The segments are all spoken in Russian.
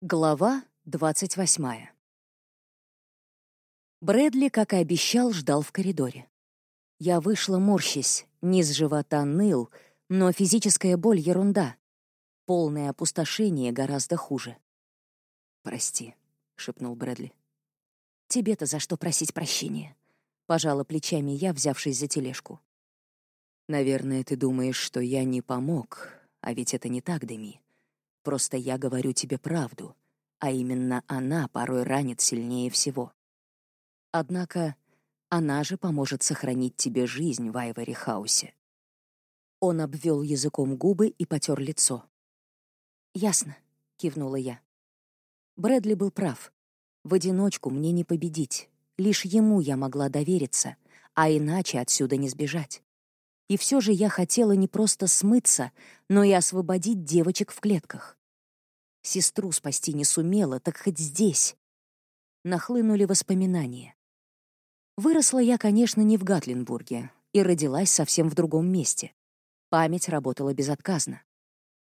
Глава 28. Брэдли, как и обещал, ждал в коридоре. Я вышла морщись, низ живота ныл, но физическая боль — ерунда. Полное опустошение гораздо хуже. «Прости», — шепнул Брэдли. «Тебе-то за что просить прощения?» — пожала плечами я, взявшись за тележку. «Наверное, ты думаешь, что я не помог, а ведь это не так, Деми. Просто я говорю тебе правду, а именно она порой ранит сильнее всего. Однако она же поможет сохранить тебе жизнь в Айвори Хаусе. Он обвел языком губы и потер лицо. «Ясно», — кивнула я. Брэдли был прав. В одиночку мне не победить. Лишь ему я могла довериться, а иначе отсюда не сбежать. И все же я хотела не просто смыться, но и освободить девочек в клетках. Сестру спасти не сумела, так хоть здесь. Нахлынули воспоминания. Выросла я, конечно, не в Гатлинбурге и родилась совсем в другом месте. Память работала безотказно.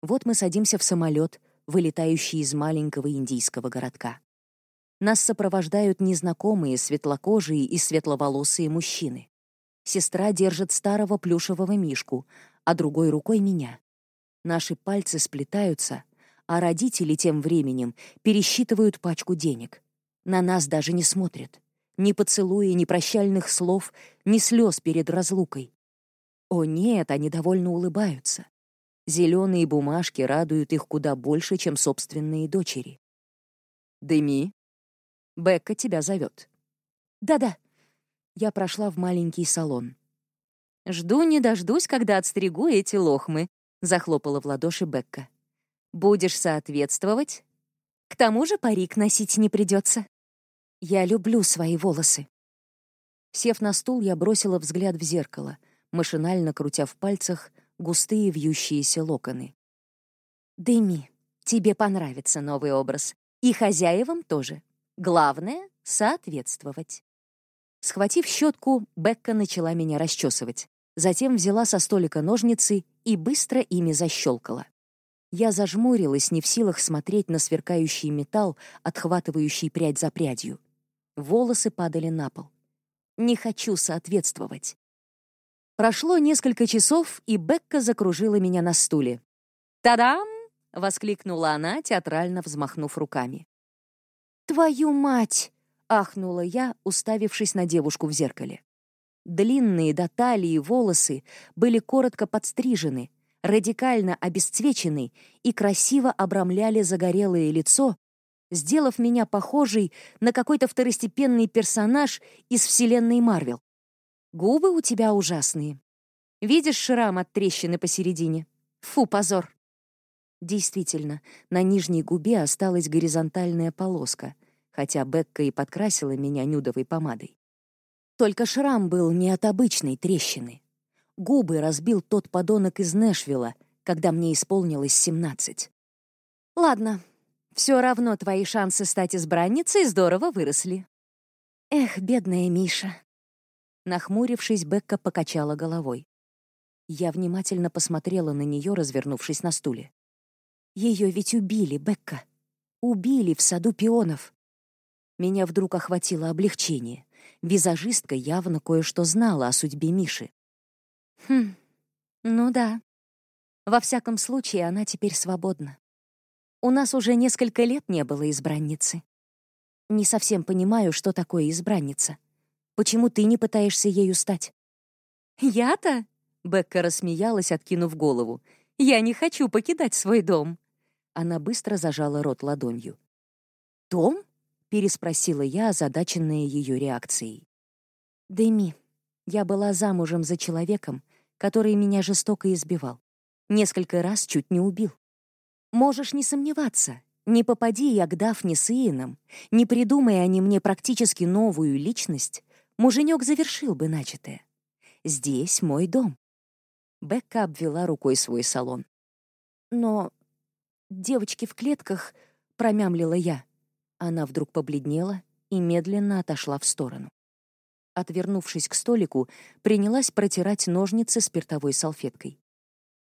Вот мы садимся в самолет, вылетающий из маленького индийского городка. Нас сопровождают незнакомые светлокожие и светловолосые мужчины. Сестра держит старого плюшевого мишку, а другой рукой — меня. Наши пальцы сплетаются — а родители тем временем пересчитывают пачку денег. На нас даже не смотрят. Ни поцелуя, ни прощальных слов, ни слез перед разлукой. О нет, они довольно улыбаются. Зеленые бумажки радуют их куда больше, чем собственные дочери. «Деми, Бекка тебя зовет». «Да-да». Я прошла в маленький салон. «Жду не дождусь, когда отстригу эти лохмы», — захлопала в ладоши Бекка. Будешь соответствовать? К тому же парик носить не придется. Я люблю свои волосы. Сев на стул, я бросила взгляд в зеркало, машинально крутя в пальцах густые вьющиеся локоны. «Дэми, тебе понравится новый образ. И хозяевам тоже. Главное — соответствовать». Схватив щетку, Бекка начала меня расчесывать. Затем взяла со столика ножницы и быстро ими защелкала. Я зажмурилась, не в силах смотреть на сверкающий металл, отхватывающий прядь за прядью. Волосы падали на пол. Не хочу соответствовать. Прошло несколько часов, и Бекка закружила меня на стуле. «Та-дам!» — воскликнула она, театрально взмахнув руками. «Твою мать!» — ахнула я, уставившись на девушку в зеркале. Длинные до талии волосы были коротко подстрижены, радикально обесцвечены и красиво обрамляли загорелое лицо, сделав меня похожей на какой-то второстепенный персонаж из вселенной Марвел. Губы у тебя ужасные. Видишь шрам от трещины посередине? Фу, позор. Действительно, на нижней губе осталась горизонтальная полоска, хотя Бекка и подкрасила меня нюдовой помадой. Только шрам был не от обычной трещины. Губы разбил тот подонок из Нэшвилла, когда мне исполнилось семнадцать. Ладно, все равно твои шансы стать избранницей здорово выросли. Эх, бедная Миша. Нахмурившись, Бекка покачала головой. Я внимательно посмотрела на нее, развернувшись на стуле. Ее ведь убили, Бекка. Убили в саду пионов. Меня вдруг охватило облегчение. Визажистка явно кое-что знала о судьбе Миши. Хм, ну да. Во всяком случае, она теперь свободна. У нас уже несколько лет не было избранницы. Не совсем понимаю, что такое избранница. Почему ты не пытаешься ею стать? Я-то? Бекка рассмеялась, откинув голову. Я не хочу покидать свой дом. Она быстро зажала рот ладонью. «Дом?» — переспросила я, озадаченная ее реакцией. «Дэми, я была замужем за человеком, который меня жестоко избивал. Несколько раз чуть не убил. Можешь не сомневаться, не попади я к Дафне с Иеном, не придумая они мне практически новую личность, муженек завершил бы начатое. Здесь мой дом. Бекка обвела рукой свой салон. Но девочки в клетках, промямлила я. Она вдруг побледнела и медленно отошла в сторону отвернувшись к столику, принялась протирать ножницы спиртовой салфеткой.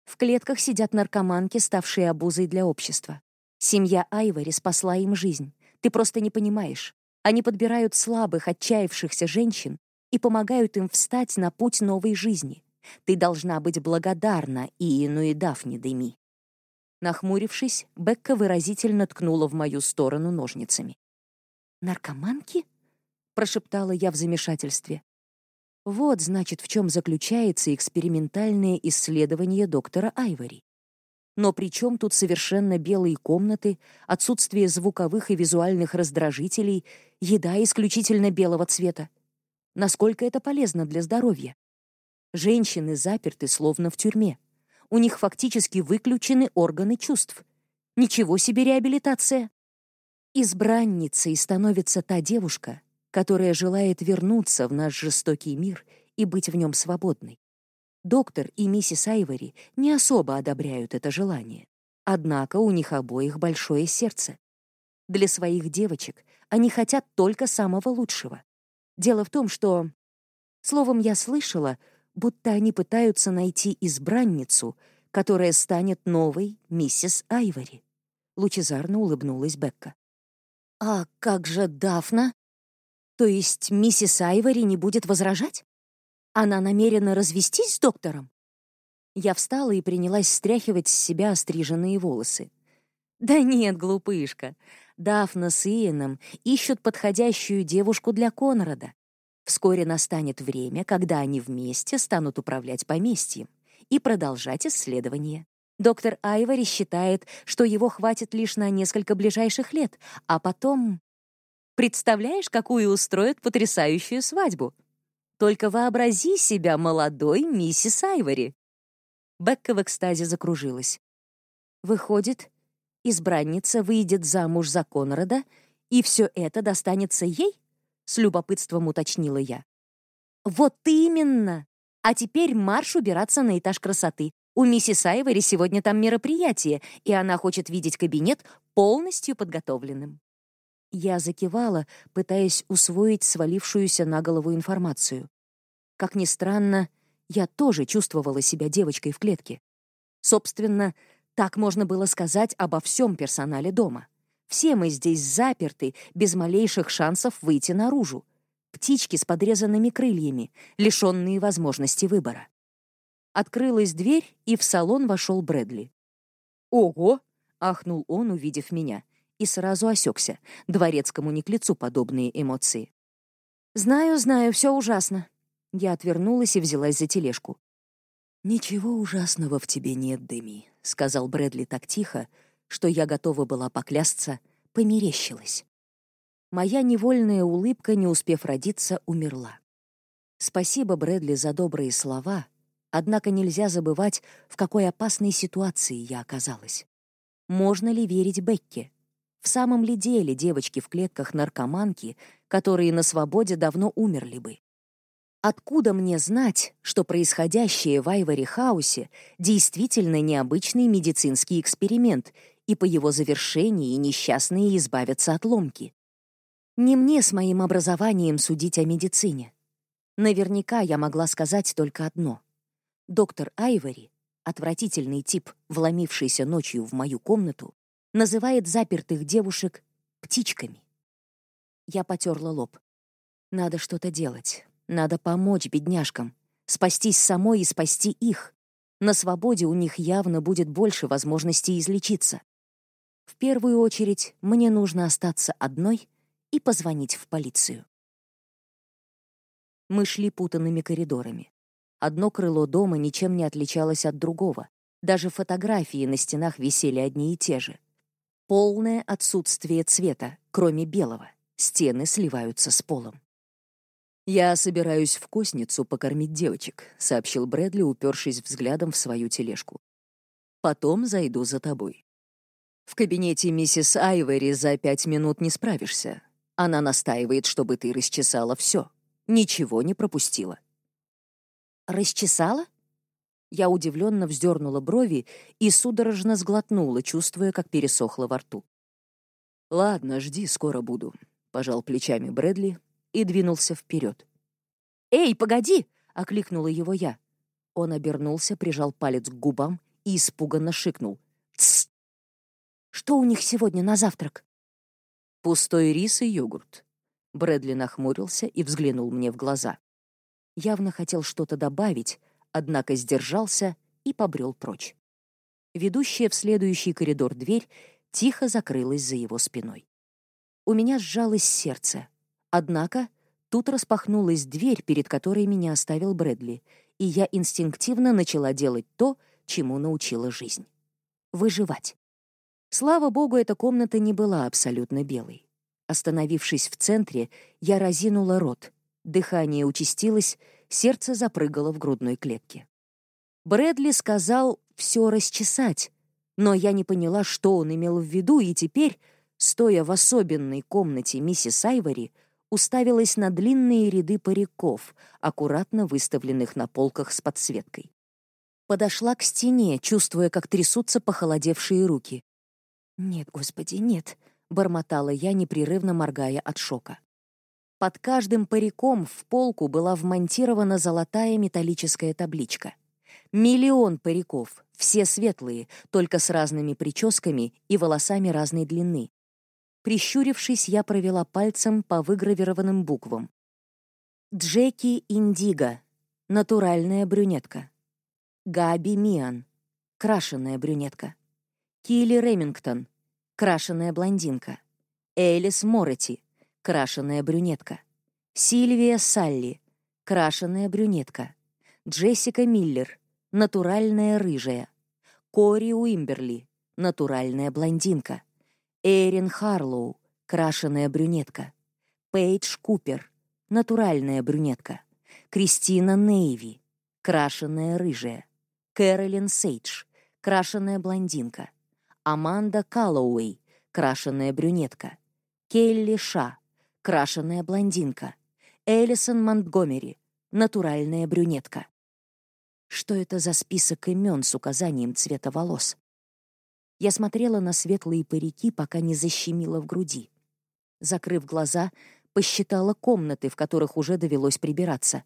В клетках сидят наркоманки, ставшие обузой для общества. Семья Айвори спасла им жизнь. Ты просто не понимаешь. Они подбирают слабых, отчаявшихся женщин и помогают им встать на путь новой жизни. Ты должна быть благодарна Иену и Дафне Деми. Нахмурившись, Бекка выразительно ткнула в мою сторону ножницами. «Наркоманки?» — прошептала я в замешательстве. Вот, значит, в чем заключается экспериментальное исследование доктора Айвори. Но при чем тут совершенно белые комнаты, отсутствие звуковых и визуальных раздражителей, еда исключительно белого цвета? Насколько это полезно для здоровья? Женщины заперты словно в тюрьме. У них фактически выключены органы чувств. Ничего себе реабилитация! Избранницей становится та девушка, которая желает вернуться в наш жестокий мир и быть в нем свободной. Доктор и миссис Айвори не особо одобряют это желание. Однако у них обоих большое сердце. Для своих девочек они хотят только самого лучшего. Дело в том, что... Словом, я слышала, будто они пытаются найти избранницу, которая станет новой миссис Айвори. Лучезарно улыбнулась Бекка. «А как же Дафна? То есть миссис Айвори не будет возражать?» Она намерена развестись с доктором? Я встала и принялась стряхивать с себя остриженные волосы. Да нет, глупышка. Дафна с Иеном ищут подходящую девушку для Конрада. Вскоре настанет время, когда они вместе станут управлять поместьем и продолжать исследования. Доктор Айвори считает, что его хватит лишь на несколько ближайших лет, а потом... Представляешь, какую устроят потрясающую свадьбу? Только вообрази себя молодой миссис Айвори. Бекка в экстазе закружилась. Выходит, избранница выйдет замуж за Конрада, и все это достанется ей? С любопытством уточнила я. Вот именно! А теперь марш убираться на этаж красоты. У миссис Айвори сегодня там мероприятие, и она хочет видеть кабинет полностью подготовленным. Я закивала, пытаясь усвоить свалившуюся на голову информацию. Как ни странно, я тоже чувствовала себя девочкой в клетке. Собственно, так можно было сказать обо всем персонале дома. Все мы здесь заперты, без малейших шансов выйти наружу. Птички с подрезанными крыльями, лишенные возможности выбора. Открылась дверь, и в салон вошел Брэдли. «Ого!» — ахнул он, увидев меня — и сразу осекся. Дворецкому не к лицу подобные эмоции. «Знаю, знаю, все ужасно». Я отвернулась и взялась за тележку. «Ничего ужасного в тебе нет, Деми», — сказал Брэдли так тихо, что я готова была поклясться, померещилась. Моя невольная улыбка, не успев родиться, умерла. Спасибо, Брэдли, за добрые слова, однако нельзя забывать, в какой опасной ситуации я оказалась. Можно ли верить Бекке? В самом ли деле девочки в клетках наркоманки, которые на свободе давно умерли бы? Откуда мне знать, что происходящее в Айвори Хаусе действительно необычный медицинский эксперимент, и по его завершении несчастные избавятся от ломки? Не мне с моим образованием судить о медицине. Наверняка я могла сказать только одно. Доктор Айвори, отвратительный тип, вломившийся ночью в мою комнату, называет запертых девушек птичками. Я потерла лоб. Надо что-то делать. Надо помочь бедняжкам. Спастись самой и спасти их. На свободе у них явно будет больше возможностей излечиться. В первую очередь мне нужно остаться одной и позвонить в полицию. Мы шли путанными коридорами. Одно крыло дома ничем не отличалось от другого. Даже фотографии на стенах висели одни и те же. Полное отсутствие цвета, кроме белого. Стены сливаются с полом. «Я собираюсь в косницу покормить девочек», — сообщил Брэдли, упершись взглядом в свою тележку. «Потом зайду за тобой. В кабинете миссис Айвери за пять минут не справишься. Она настаивает, чтобы ты расчесала все. Ничего не пропустила». «Расчесала?» Я удивленно вздернула брови и судорожно сглотнула, чувствуя, как пересохло во рту. «Ладно, жди, скоро буду», — пожал плечами Брэдли и двинулся вперед. «Эй, погоди!» — окликнула его я. Он обернулся, прижал палец к губам и испуганно шикнул. Что у них сегодня на завтрак?» «Пустой рис и йогурт». Брэдли нахмурился и взглянул мне в глаза. Явно хотел что-то добавить, однако сдержался и побрел прочь. Ведущая в следующий коридор дверь тихо закрылась за его спиной. У меня сжалось сердце. Однако тут распахнулась дверь, перед которой меня оставил Брэдли, и я инстинктивно начала делать то, чему научила жизнь. Выживать. Слава богу, эта комната не была абсолютно белой. Остановившись в центре, я разинула рот. Дыхание участилось, сердце запрыгало в грудной клетке. Брэдли сказал «все расчесать», но я не поняла, что он имел в виду, и теперь, стоя в особенной комнате миссис Айвори, уставилась на длинные ряды париков, аккуратно выставленных на полках с подсветкой. Подошла к стене, чувствуя, как трясутся похолодевшие руки. «Нет, господи, нет», — бормотала я, непрерывно моргая от шока. Под каждым париком в полку была вмонтирована золотая металлическая табличка. Миллион париков, все светлые, только с разными прическами и волосами разной длины. Прищурившись, я провела пальцем по выгравированным буквам. Джеки Индиго, натуральная брюнетка. Габи Миан, крашеная брюнетка. Килли Ремингтон, крашеная блондинка. Элис Морати, крашеная брюнетка. Сильвия Салли, крашеная брюнетка. Джессика Миллер, натуральная рыжая. Кори Уимберли, натуральная блондинка. Эрин Харлоу, крашеная брюнетка. Пейдж Купер, натуральная брюнетка. Кристина Нейви, крашеная рыжая. Кэролин Сейдж, крашеная блондинка. Аманда Каллоуэй, крашеная брюнетка. Келли Ша, крашеная блондинка. Элисон Монтгомери, натуральная брюнетка. Что это за список имен с указанием цвета волос? Я смотрела на светлые парики, пока не защемило в груди. Закрыв глаза, посчитала комнаты, в которых уже довелось прибираться.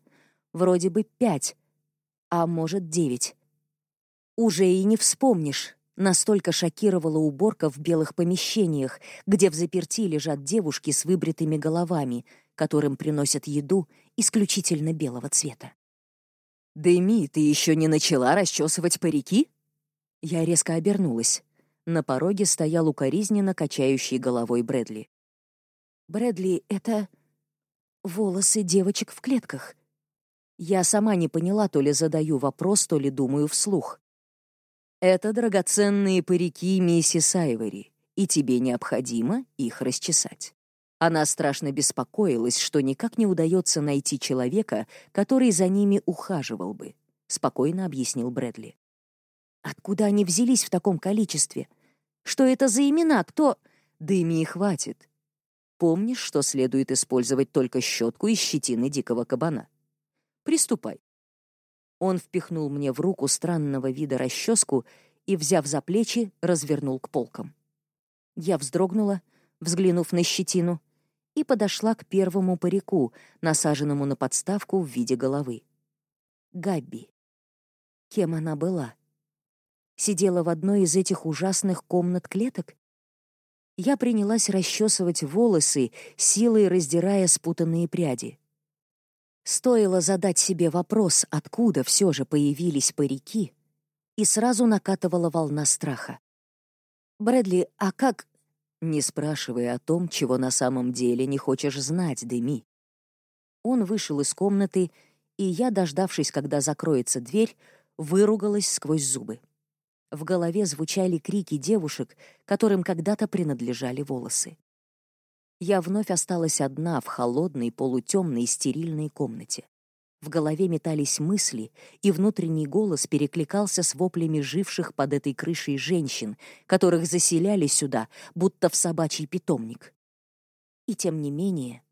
Вроде бы пять, а может, девять. Уже и не вспомнишь, Настолько шокировала уборка в белых помещениях, где в заперти лежат девушки с выбритыми головами, которым приносят еду исключительно белого цвета. «Дэми, ты еще не начала расчесывать парики?» Я резко обернулась. На пороге стоял укоризненно качающий головой Брэдли. «Брэдли, это волосы девочек в клетках». Я сама не поняла, то ли задаю вопрос, то ли думаю вслух. Это драгоценные парики миссис Айвори, и тебе необходимо их расчесать. Она страшно беспокоилась, что никак не удается найти человека, который за ними ухаживал бы, спокойно объяснил Брэдли. Откуда они взялись в таком количестве? Что это за имена? Кто? Дыми и хватит. Помнишь, что следует использовать только щетку из щетины дикого кабана? Приступай. Он впихнул мне в руку странного вида расческу и, взяв за плечи, развернул к полкам. Я вздрогнула, взглянув на щетину, и подошла к первому парику, насаженному на подставку в виде головы. Габби. Кем она была? Сидела в одной из этих ужасных комнат-клеток? Я принялась расчесывать волосы, силой раздирая спутанные пряди. Стоило задать себе вопрос, откуда все же появились парики, и сразу накатывала волна страха. «Брэдли, а как...» «Не спрашивай о том, чего на самом деле не хочешь знать, Деми». Он вышел из комнаты, и я, дождавшись, когда закроется дверь, выругалась сквозь зубы. В голове звучали крики девушек, которым когда-то принадлежали волосы я вновь осталась одна в холодной, полутемной, стерильной комнате. В голове метались мысли, и внутренний голос перекликался с воплями живших под этой крышей женщин, которых заселяли сюда, будто в собачий питомник. И тем не менее,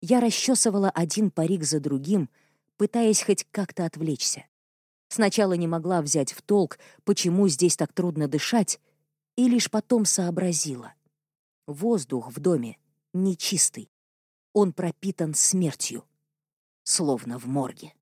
я расчесывала один парик за другим, пытаясь хоть как-то отвлечься. Сначала не могла взять в толк, почему здесь так трудно дышать, и лишь потом сообразила. Воздух в доме нечистый. Он пропитан смертью, словно в морге.